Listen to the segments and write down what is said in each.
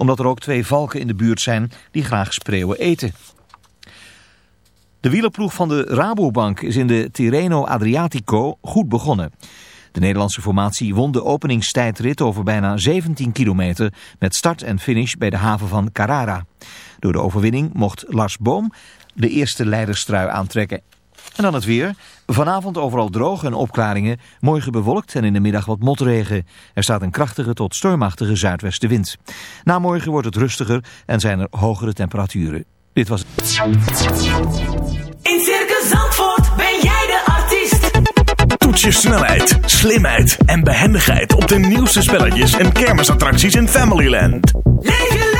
omdat er ook twee valken in de buurt zijn die graag spreeuwen eten. De wielerploeg van de Rabobank is in de Tirreno Adriatico goed begonnen. De Nederlandse formatie won de openingstijdrit over bijna 17 kilometer met start en finish bij de haven van Carrara. Door de overwinning mocht Lars Boom de eerste leiderstrui aantrekken. En dan het weer. Vanavond overal droog en opklaringen. Morgen bewolkt en in de middag wat motregen. Er staat een krachtige tot stormachtige zuidwestenwind. Na morgen wordt het rustiger en zijn er hogere temperaturen. Dit was het. In Circus Zandvoort ben jij de artiest. Toets je snelheid, slimheid en behendigheid op de nieuwste spelletjes en kermisattracties in Familyland. Leef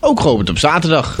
ook geopend op zaterdag.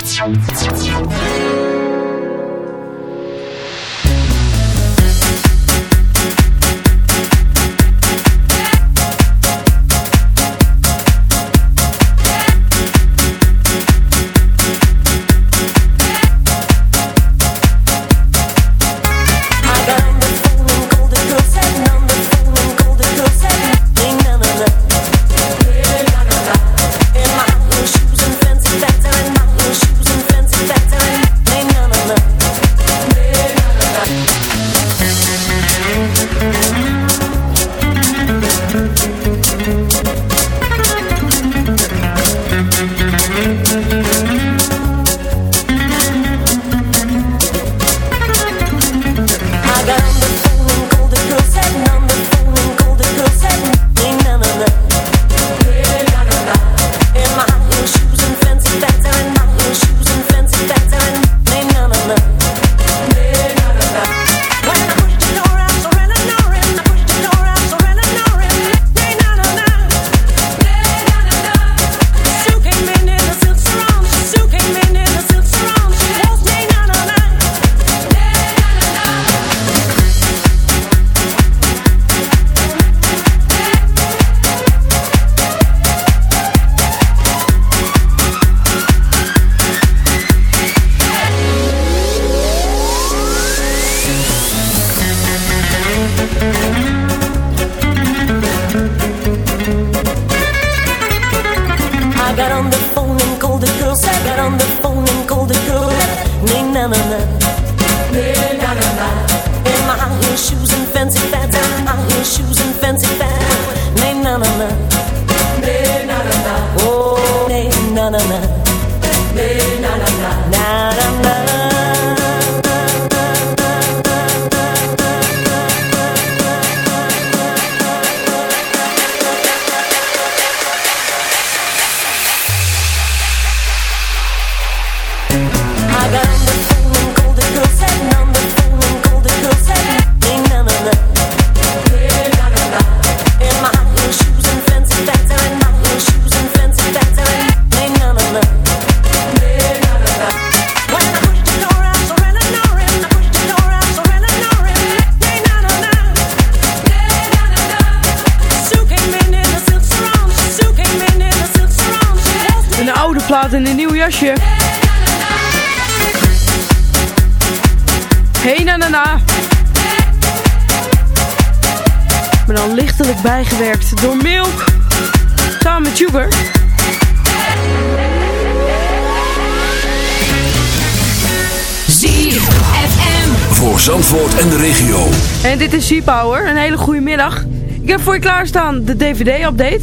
Dit is G-Power. Een hele goede middag. Ik heb voor je klaarstaan de DVD-update.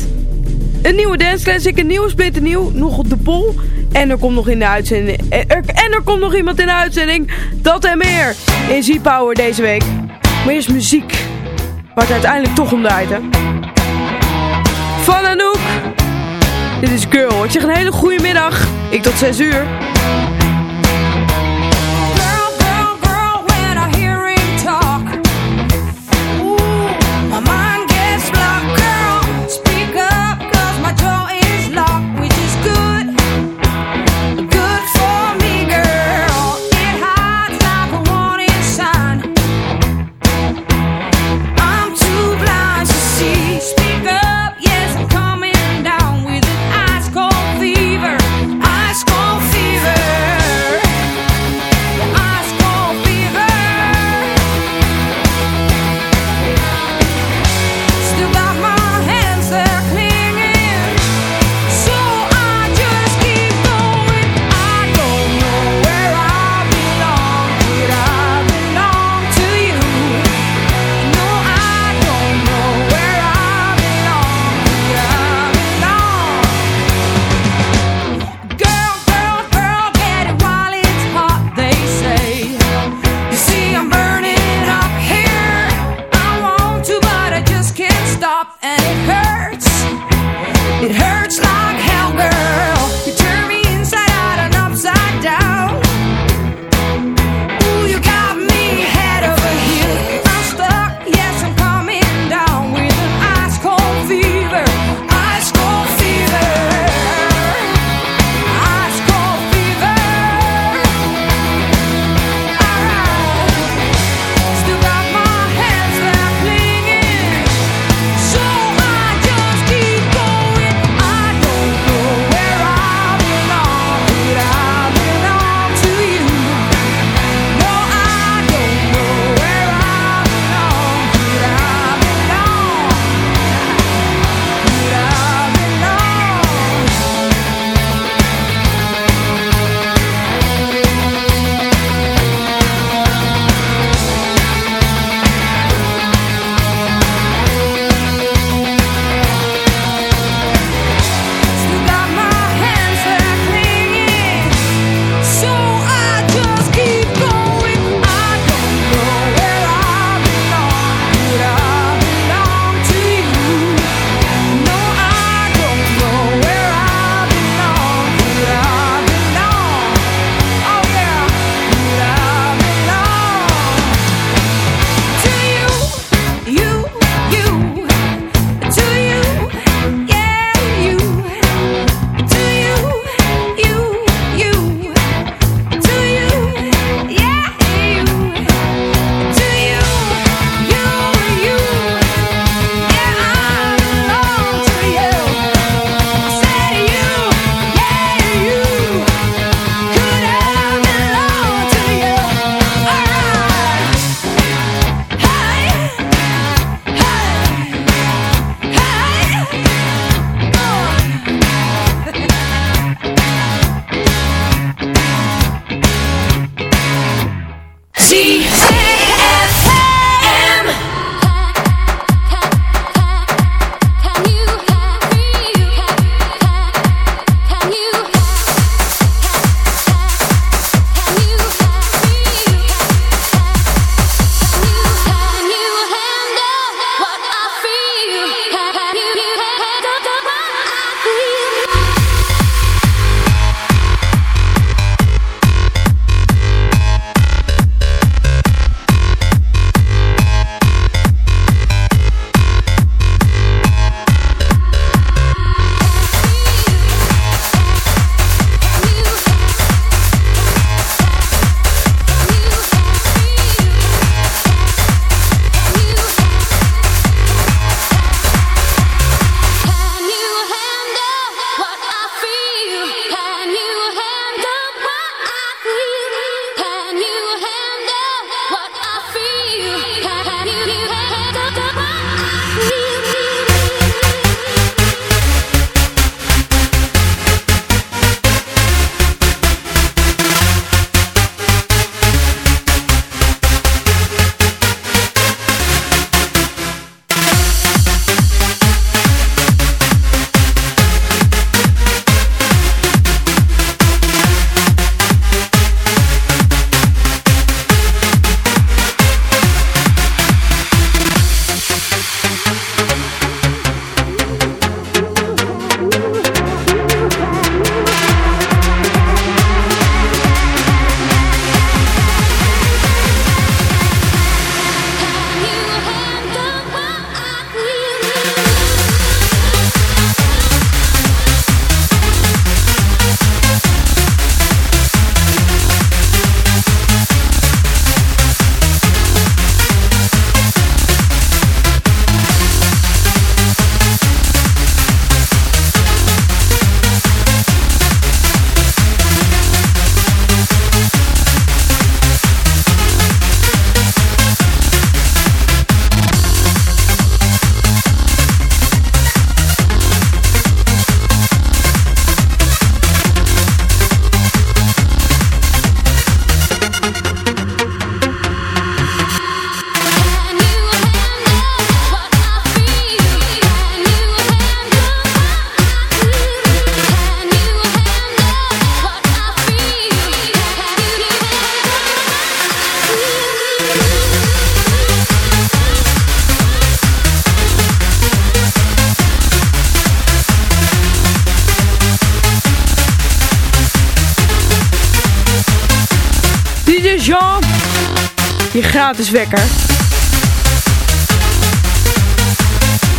Een nieuwe dance classic, een nieuwe split, nieuw, nog op de pol. En er komt nog in de uitzending. Eh, en er, komt nog iemand in de uitzending. Dat en meer in Z-Power deze week. Maar is muziek. Waar het uiteindelijk toch om draait, hè. Van Anouk. Dit is Girl. Ik zeg een hele goede middag. Ik tot 6 uur.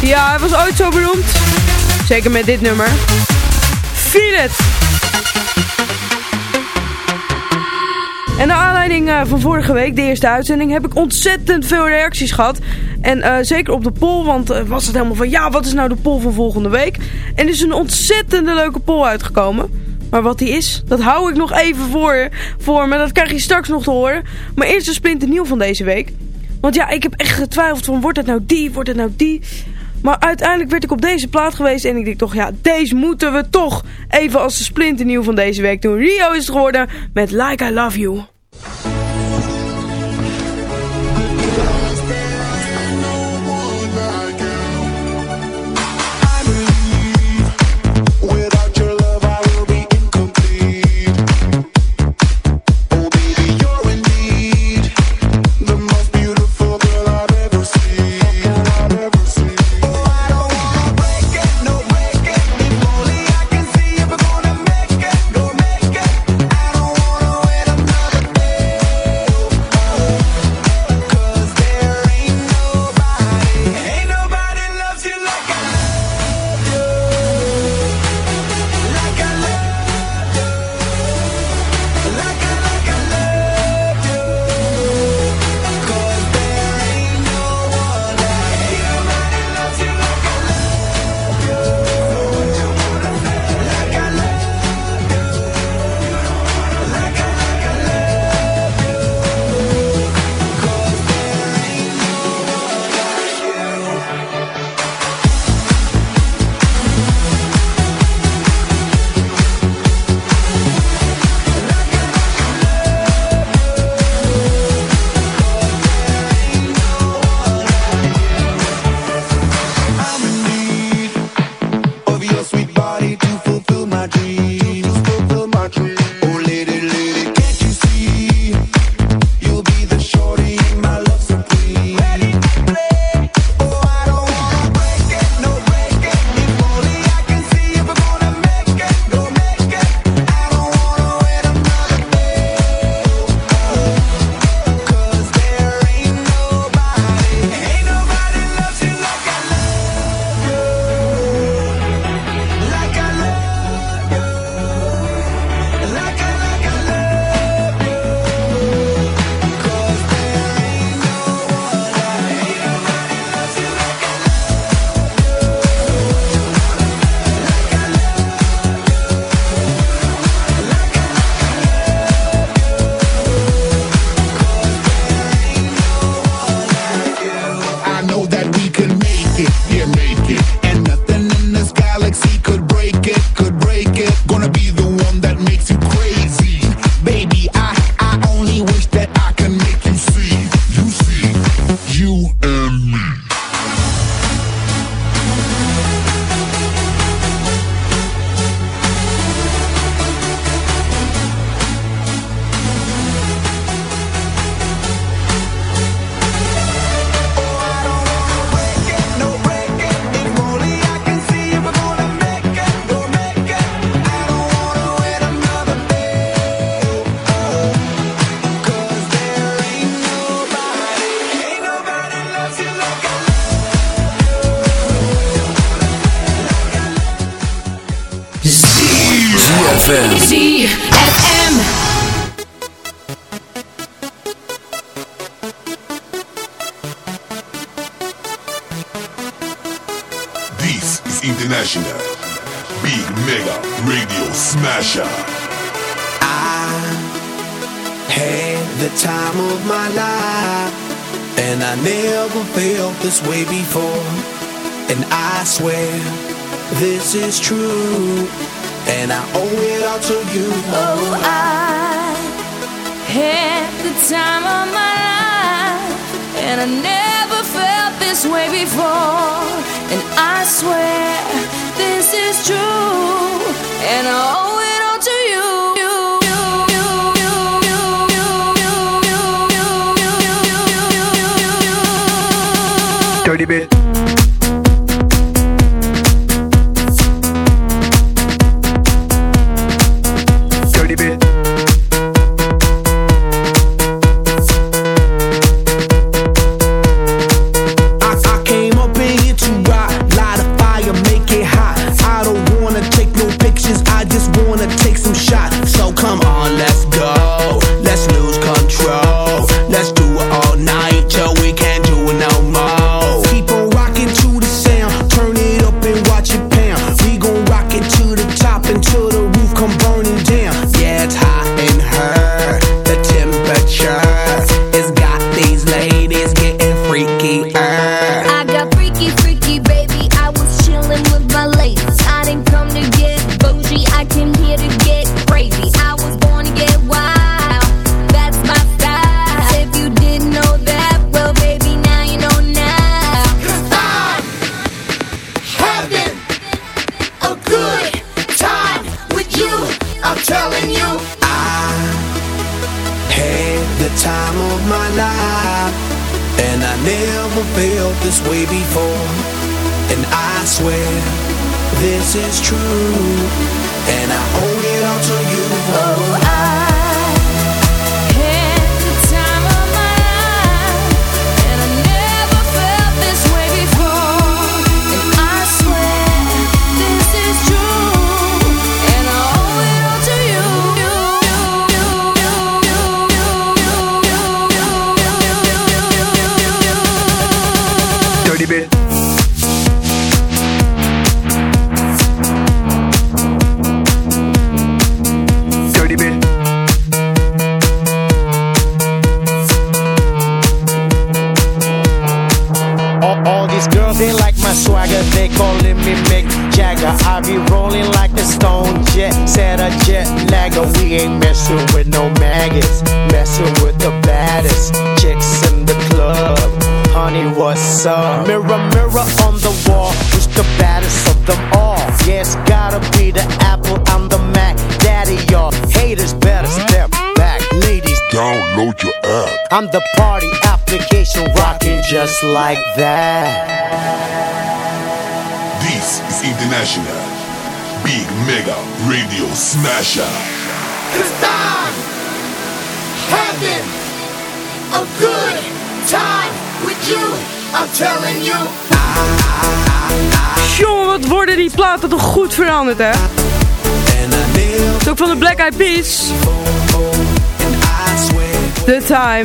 Ja, hij was ooit zo beroemd. Zeker met dit nummer. Feel it! En naar aanleiding eh, van vorige week, de eerste uitzending, heb ik ontzettend veel reacties gehad. En eh, zeker op de poll, want uh, was het helemaal van ja, wat is nou de poll van volgende week? En er is een ontzettende leuke poll uitgekomen. Maar wat die is, dat hou ik nog even voor, voor me. Dat krijg je straks nog te horen. Maar eerst de splinter nieuw van deze week. Want ja, ik heb echt getwijfeld van wordt het nou die, wordt het nou die... Maar uiteindelijk werd ik op deze plaat geweest en ik dacht toch, ja, deze moeten we toch even als de splinternieuw van deze week doen. Rio is het geworden met Like I Love You. dirty bit. I be rolling like a stone jet, set a jet lagger. We ain't messing with no maggots, messing with the baddest chicks in the club. Honey, what's up? Mirror, mirror on the wall, who's the baddest of them all? Yeah, gotta be the Apple, I'm the Mac. Daddy, y'all haters better step back. Ladies, Download your app. I'm the party application rocking just like that. This is International Big Mega Radio Smasher. Cause I'm having a good time with you. I'm telling you. Jongen, wat worden die platen toch goed veranderd, hè? Het is ook van de Black Eyed Peas. The Time.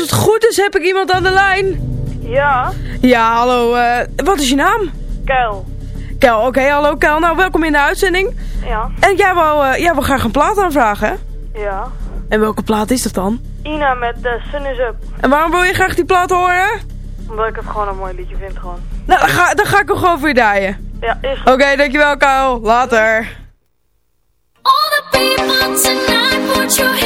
Als het goed is, heb ik iemand aan de lijn. Ja, Ja, hallo. eh, wat is je naam? Kuil. Kel, oké, hallo Kel. Nou, welkom in de uitzending. Ja, En jij wou, eh, jij wou graag een plaat aanvragen, hè? ja. En welke plaat is dat dan? Ina met uh, Sun is Up. En waarom wil je graag die plaat horen? Omdat ik het gewoon een mooi liedje vind gewoon. Nou, dan ga, dan ga ik hem gewoon voor je draaien. Ja, is Oké, dankjewel Kel. Later. All the people tonight, put your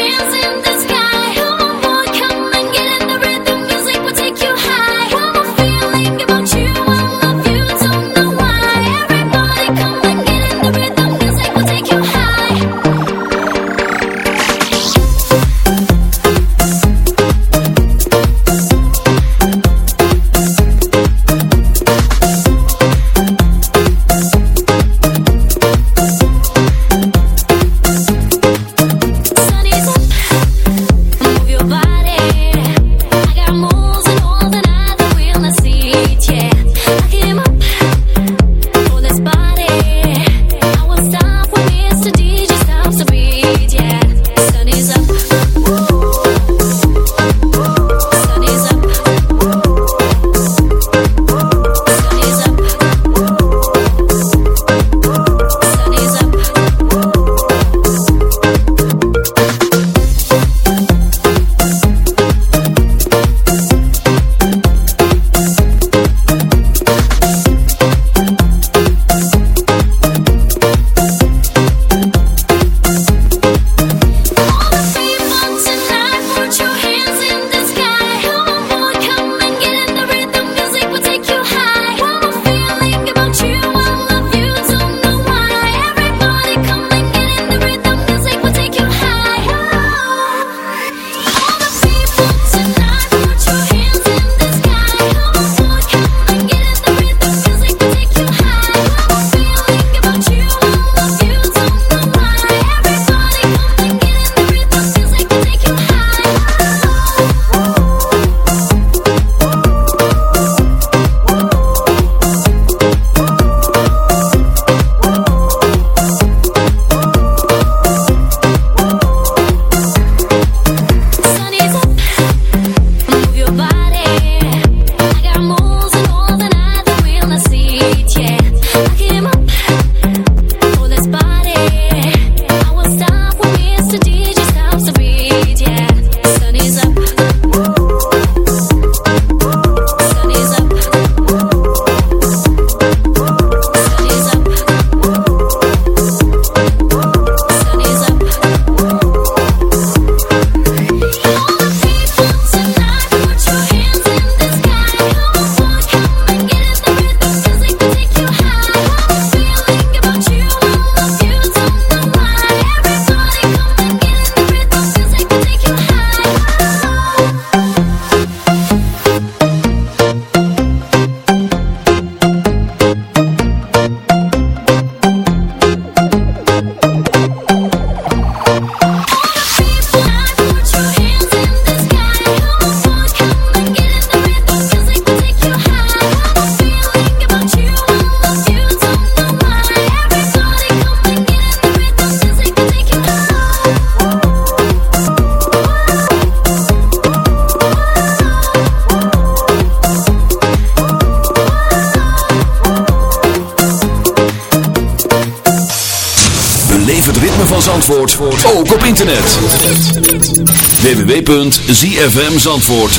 www.zfmzandvoort.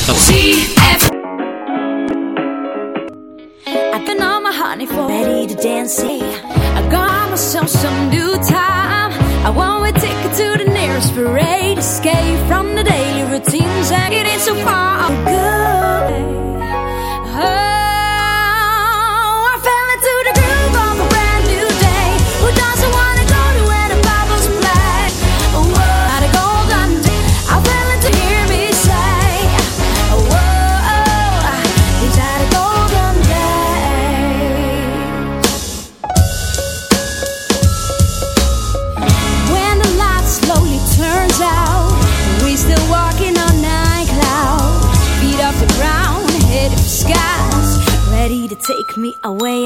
I've been on my honey for ready to dance. I got myself some new time. I want take it to the nearest parade. Escape from the daily routines and get it so far. Good.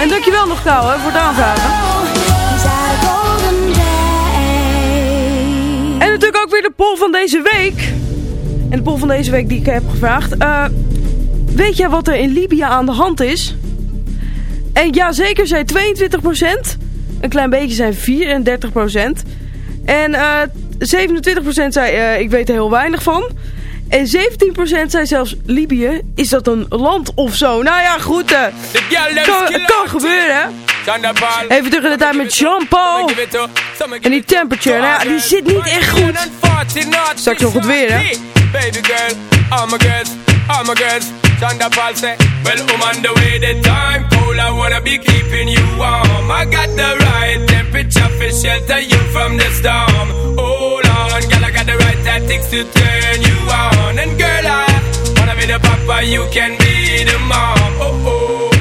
En dankjewel nog hè, voor het aanvragen. En natuurlijk ook weer de poll van deze week. En de poll van deze week die ik heb gevraagd. Eh, weet jij wat er in Libië aan de hand is? En ja, zeker zei 22%. Een klein beetje zei 34%. En eh 27% zei eh, ik weet er heel weinig van. En 17% zei zelfs Libië, is dat een land of zo? Nou ja, goed. eh, kan, kan gebeuren. Even terug in de tijd met Jean-Paul. En die temperature, nou ja, die zit niet echt goed. Straks nog het weer, hè? Baby girl, all my girls, all my girls. Chanda Paul say, well, I'm on the way, the time cold, I wanna be keeping you warm. I got the right temperature for shelter you from the storm. Hold on, girl, I got the right tactics to turn the papa, you can be the mom. Oh, oh.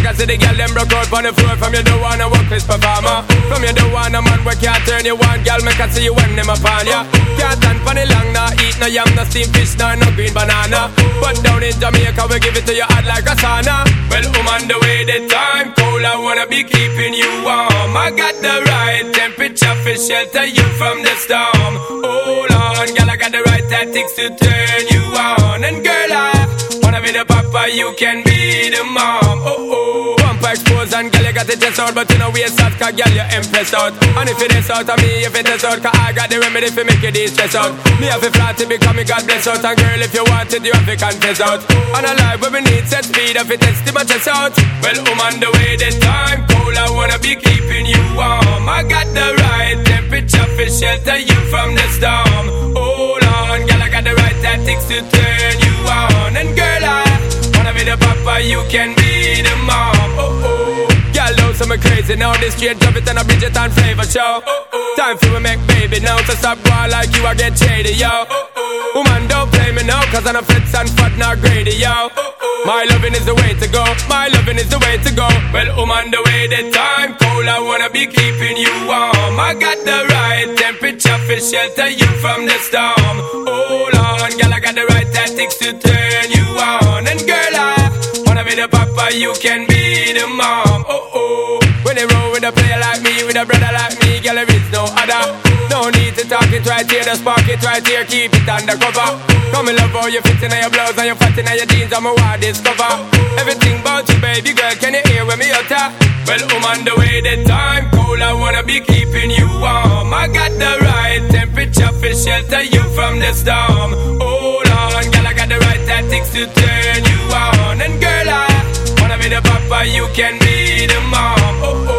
Because see the girl them broke out on the floor. From you don't wanna work this performer. From you don't want a man where can't turn you on. Girl, make I see you when them upon ya. Can't stand for the long, nah Eat no yam, no steamed fish, nah, no green banana. But down in Jamaica, we give it to you hot like a sauna. Well, I'm on the way, the time cold I wanna be keeping you warm. I got the right temperature for shelter you from the storm. Hold on, girl, I got the right tactics to turn you on. And girl, wanna be you can be the mom? Oh, oh. Bumper exposed and girl, you got the chest out But you know we out, cause girl, you impressed out. And if it is out of me, if it is out Cause I got the remedy for make you de-stress out. Me have a flat to become me God bless out. And girl, if you want it, you have to confess out. And a life where we need set speed If it is to my chest out. Well, I'm on the way, the time cold I wanna be keeping you warm. I got the right temperature for shelter you from the storm. Hold on, girl, I got the right tactics to turn you on. And girl, Be the papa, you can be the mom. Oh oh, know some crazy now. This straight drop it and a Bridget and flavor show. Oh oh, time for we make baby now. So stop boy like you, I get shady, yo. Oh oh, woman don't play me now, cause I'm a fits and fat not greedy, yo. Oh oh, my loving is the way to go. My loving is the way to go. Well, on the way, the time cold. I wanna be keeping you warm. I got the right temperature for shelter you from the storm. Hold on, girl, I got the right tactics to turn you on. And girl, I be the papa, you can be the mom. Oh oh. When they roll with a player like me, with a brother like me, girl, there is no other. No need to talk it right here, just park it right here, keep it undercover. Come and love how you fit in your blouse and you fat in your jeans, I'm a wild discover. Everything about you, baby girl, can you hear when me utter? Well, I'm on the way, the time cold, I wanna be keeping you warm. I got the right temperature for shelter you from the storm. Hold the right tactics to turn you on. And girl, I wanna be the papa, you can be the mom. Oh, oh.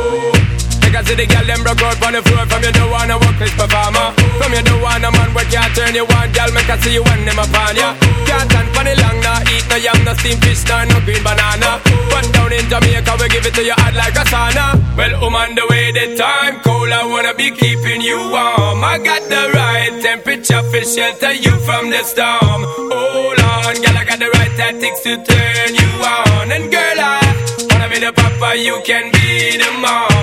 Take I see the girl them broke out on the floor. From you don't wanna work this performer From you don't wanna man work can't turn you on. Girl make I see you when them upon ya Can't stand for the long nah Eat no yam, no steamed fish, nah, no green banana. But down in Jamaica we give it to you hot like a sauna. Well I'm on the way the time cold I wanna be keeping you warm. I got the right temperature for shelter you from the storm. Hold on girl I got the right tactics to turn you on. And girl I wanna be the papa you can be the mom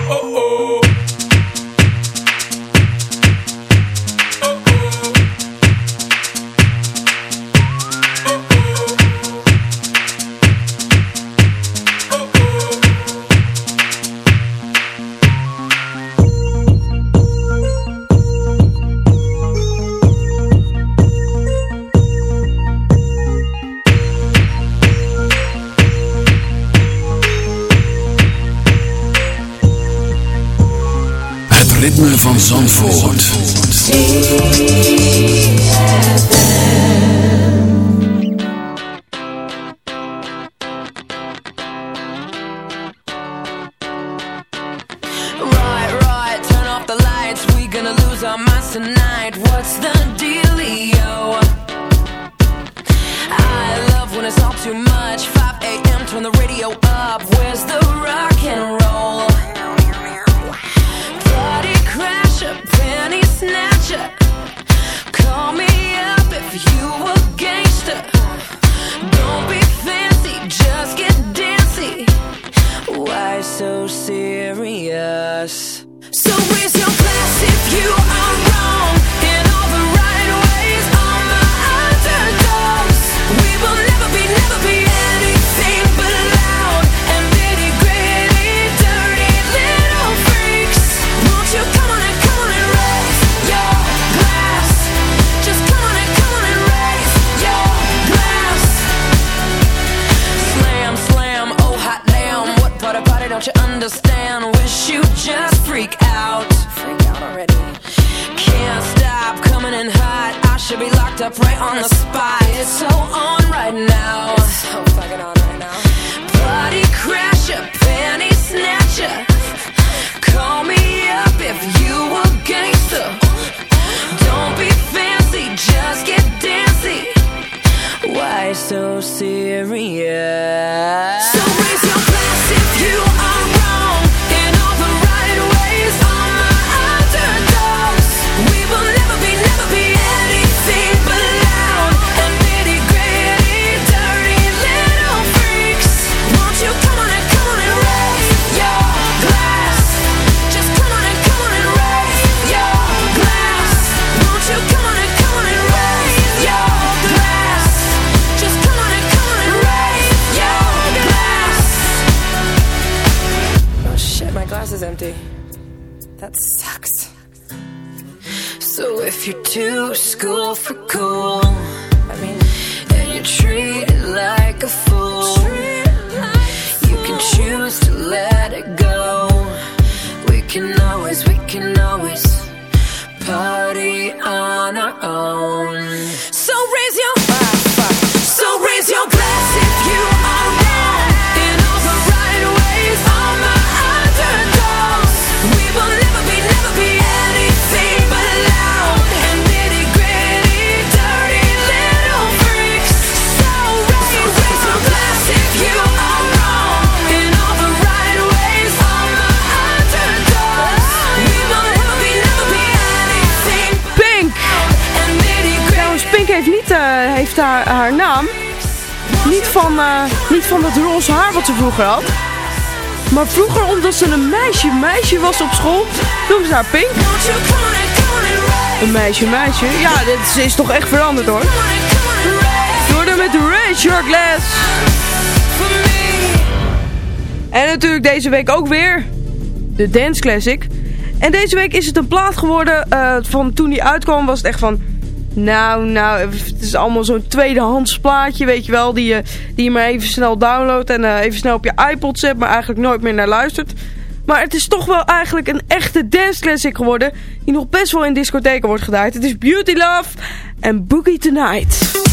locked up right on the spot. It's so on right now. It's so fucking on right now. Party crasher, penny snatcher. Call me up if you a gangster. Don't be fancy, just get dancy. Why so serious? So raise your Too school for cool, and you're treated like a fool, you can choose to let it go. We can always, we can always party on our own. haar, naam. Niet van, eh, niet van dat roze haar wat ze vroeger had. Maar vroeger, omdat ze een meisje, meisje was op school, noemde ze haar Pink. Een meisje, meisje. Ja, dit is, is toch echt veranderd hoor. Door met Red Your Glass. En natuurlijk deze week ook weer de Dance Classic. En deze week is het een plaat geworden. Eh, van toen die uitkwam was het echt van... Nou, nou, het is allemaal zo'n tweedehands plaatje, weet je wel. Die je, die je maar even snel downloadt en eh, even snel op je iPod zet, maar eigenlijk nooit meer naar luistert. Maar het is toch wel eigenlijk een echte dance classic geworden. Die nog best wel in discotheken wordt gedraaid. Het is Beauty Love en Boogie Tonight.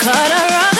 clutter of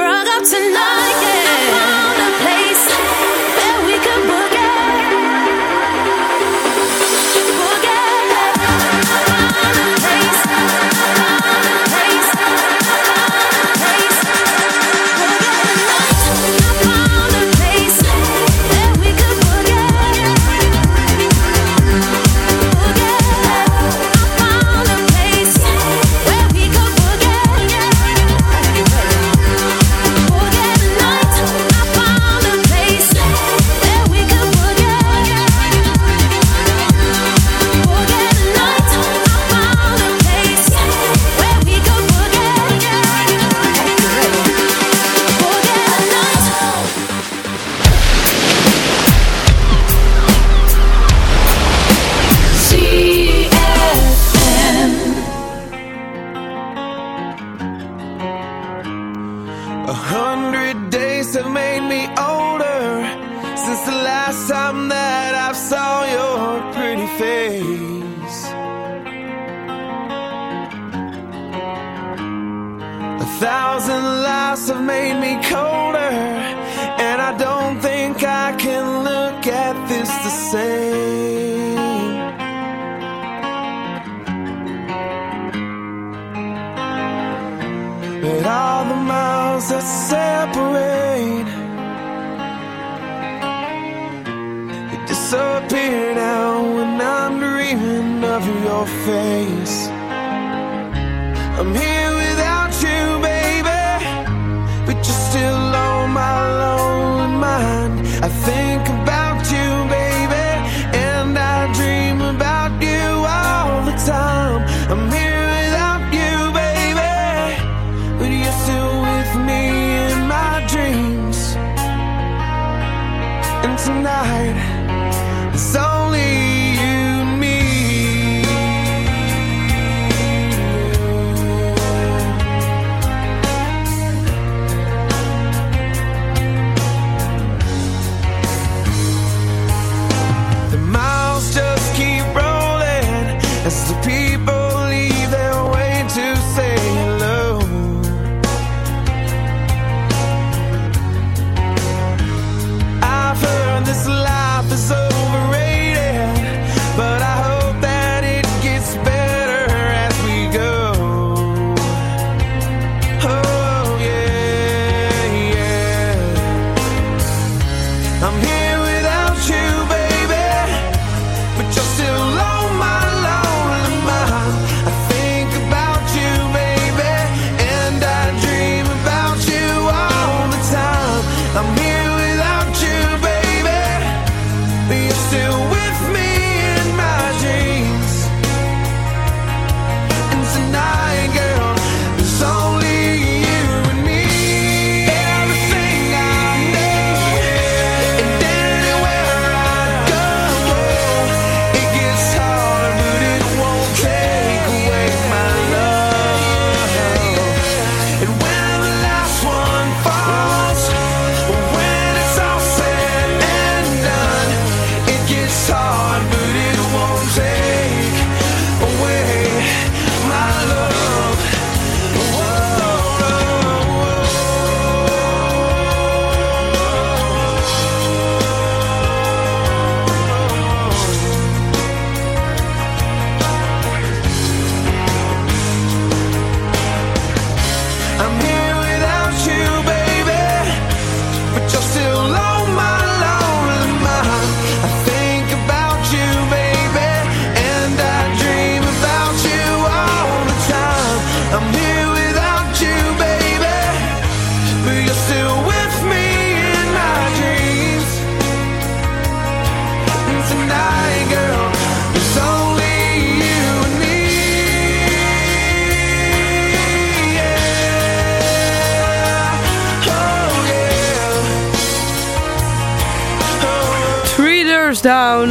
Down.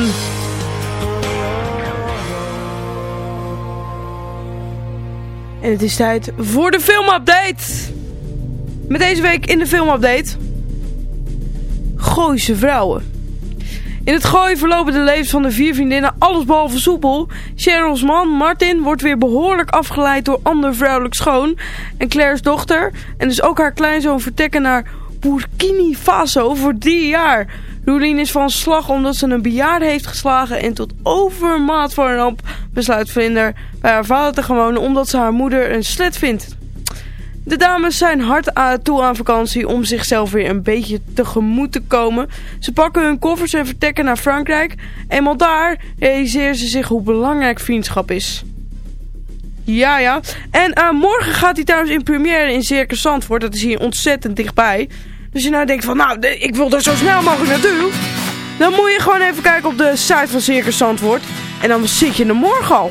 En het is tijd voor de filmupdate. Met deze week in de filmupdate. Gooise vrouwen. In het gooi verlopen de levens van de vier vriendinnen allesbehalve soepel. Cheryl's man, Martin, wordt weer behoorlijk afgeleid door ander vrouwelijk schoon. En Claire's dochter, en dus ook haar kleinzoon, vertrekken naar Burkina Faso voor drie jaar. Roelien is van slag omdat ze een bejaarde heeft geslagen en tot overmaat van ramp besluit Vlinder bij haar vader te wonen omdat ze haar moeder een slet vindt. De dames zijn hard toe aan vakantie om zichzelf weer een beetje tegemoet te komen. Ze pakken hun koffers en vertrekken naar Frankrijk. Eenmaal daar realiseren ze zich hoe belangrijk vriendschap is. Ja, ja. En eh, morgen gaat hij trouwens in première in Circus Zandvoort. Dat is hier ontzettend dichtbij. Dus je nou denkt van, nou, ik wil er zo snel mogelijk naartoe. Dan moet je gewoon even kijken op de site van Circus Zandvoort. En dan zit je er morgen al.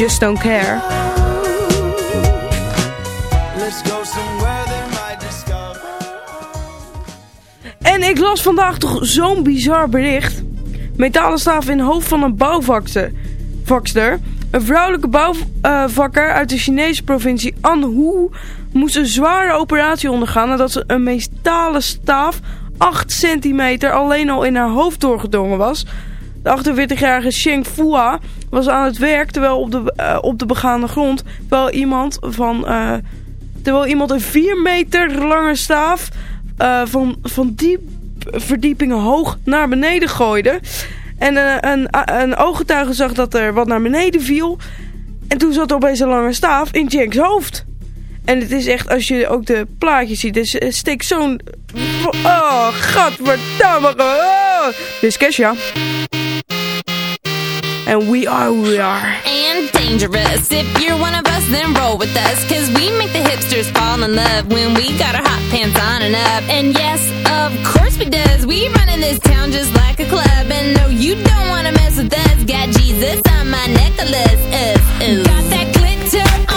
Just don't care. En ik las vandaag toch zo'n bizar bericht. Metalen staaf in hoofd van een bouwvakster. Vakster. Een vrouwelijke bouwvakker uit de Chinese provincie Anhui moest een zware operatie ondergaan nadat ze een metalen staaf 8 centimeter alleen al in haar hoofd doorgedrongen was. De 48-jarige Sheng Fua was aan het werk terwijl op de, eh, op de begaande grond, terwijl iemand van eh, terwijl iemand een 4 meter lange staaf eh, van, van diep verdiepingen hoog naar beneden gooide. En een, een ooggetuige zag dat er wat naar beneden viel. En toen zat er opeens een lange staaf in Jenks hoofd. En het is echt, als je ook de plaatjes ziet, dus het steekt zo'n... Oh, gadverdamme. Oh. Dit is Kesha. And we are we are. and dangerous. If you're one of us, then roll with us. Cause we make the hipsters fall in love when we got our hot pants on and up. And yes, of course we does. We run in this town just like a club. And no, you don't wanna mess with us. Got Jesus on my necklace. Uh, uh. Got that glitter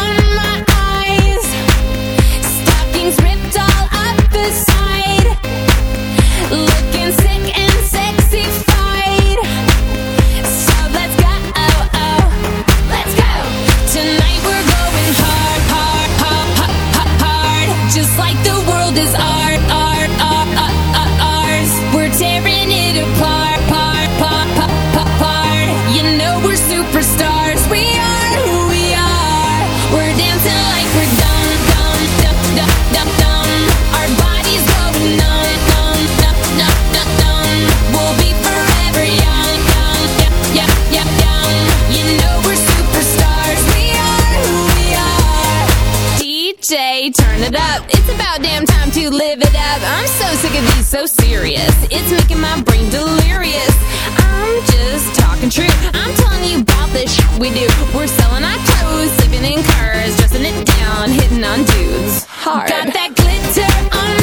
damn time to live it up. I'm so sick of these so serious. It's making my brain delirious. I'm just talking true. I'm telling you about this shit we do. We're selling our clothes, sleeping in cars, dressing it down, hitting on dudes. Hard. Got that glitter on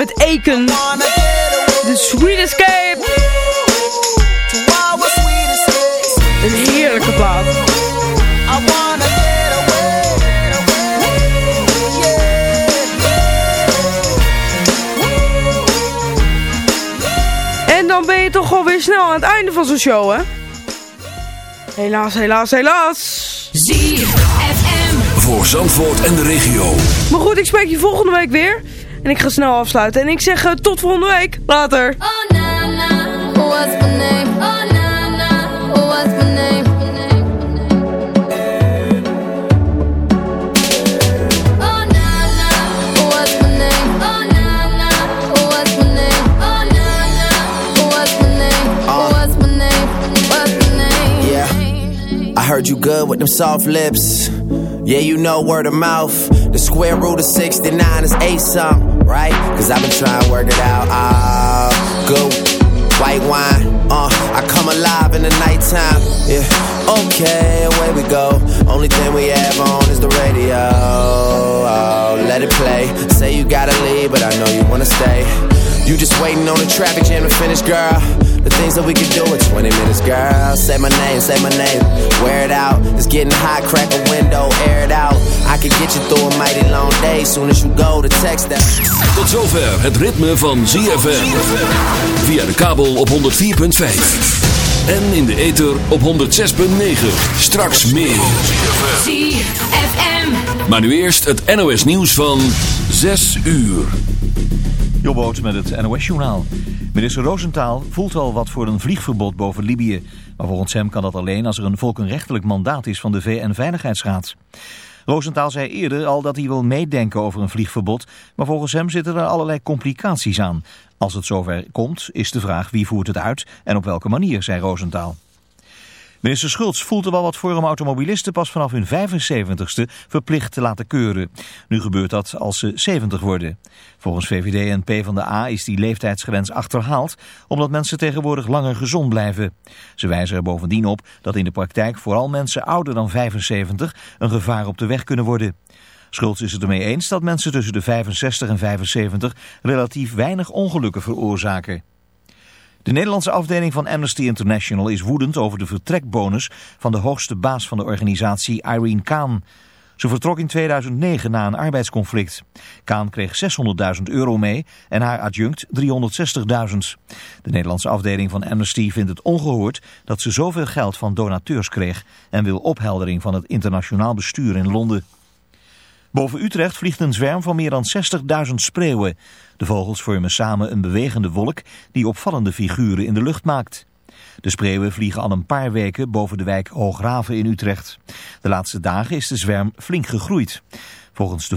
met Aiken. The Sweet Escape. Een heerlijke plaat. En dan ben je toch alweer snel aan het einde van zo'n show, hè? Helaas, helaas, helaas. Zie FM voor Zandvoort en de regio. Maar goed, ik spreek je volgende week weer. En ik ga snel afsluiten. En ik zeg eh, tot volgende week. Later. Oh na na, what's my name? Oh na na, what's my name? Oh na na, what's my name? Oh na na, what's my name? Oh na na, what's my name? What's my name? What's my name? Yeah. I heard you good with them soft lips. Yeah, you know word of mouth. The square root of 69 is eight something, right? Cause I've been trying to work it out. Ah, good white wine. Uh, I come alive in the nighttime. Yeah, okay, away we go. Only thing we have on is the radio. Oh, let it play. Say you gotta leave, but I know you wanna stay. You just waiting on the traffic jam to finish, girl. The things that we could do in 20 minutes, girl. Say my name, say my name. Wear it out. It's getting hot, crack a window, air it out. I could get you through a mighty long day. Soon as you go to text that. Tot zover het ritme van ZFM. Via de kabel op 104.5. En in de ether op 106.9. Straks meer. ZFM. Maar nu eerst het NOS nieuws van 6 uur. Jobboot met het NOS-journaal. Minister Roosentaal voelt al wat voor een vliegverbod boven Libië. Maar volgens hem kan dat alleen als er een volkenrechtelijk mandaat is van de VN-veiligheidsraad. Roosentaal zei eerder al dat hij wil meedenken over een vliegverbod, maar volgens hem zitten er allerlei complicaties aan. Als het zover komt, is de vraag wie voert het uit en op welke manier, zei Roosentaal. Minister Schultz voelt er wel wat voor om automobilisten pas vanaf hun 75ste verplicht te laten keuren. Nu gebeurt dat als ze 70 worden. Volgens VVD en PvdA is die leeftijdsgrens achterhaald omdat mensen tegenwoordig langer gezond blijven. Ze wijzen er bovendien op dat in de praktijk vooral mensen ouder dan 75 een gevaar op de weg kunnen worden. Schultz is het ermee eens dat mensen tussen de 65 en 75 relatief weinig ongelukken veroorzaken. De Nederlandse afdeling van Amnesty International is woedend over de vertrekbonus van de hoogste baas van de organisatie, Irene Kaan. Ze vertrok in 2009 na een arbeidsconflict. Kaan kreeg 600.000 euro mee en haar adjunct 360.000. De Nederlandse afdeling van Amnesty vindt het ongehoord dat ze zoveel geld van donateurs kreeg en wil opheldering van het internationaal bestuur in Londen. Boven Utrecht vliegt een zwerm van meer dan 60.000 spreeuwen. De vogels vormen samen een bewegende wolk die opvallende figuren in de lucht maakt. De spreeuwen vliegen al een paar weken boven de wijk Hoograven in Utrecht. De laatste dagen is de zwerm flink gegroeid. Volgens de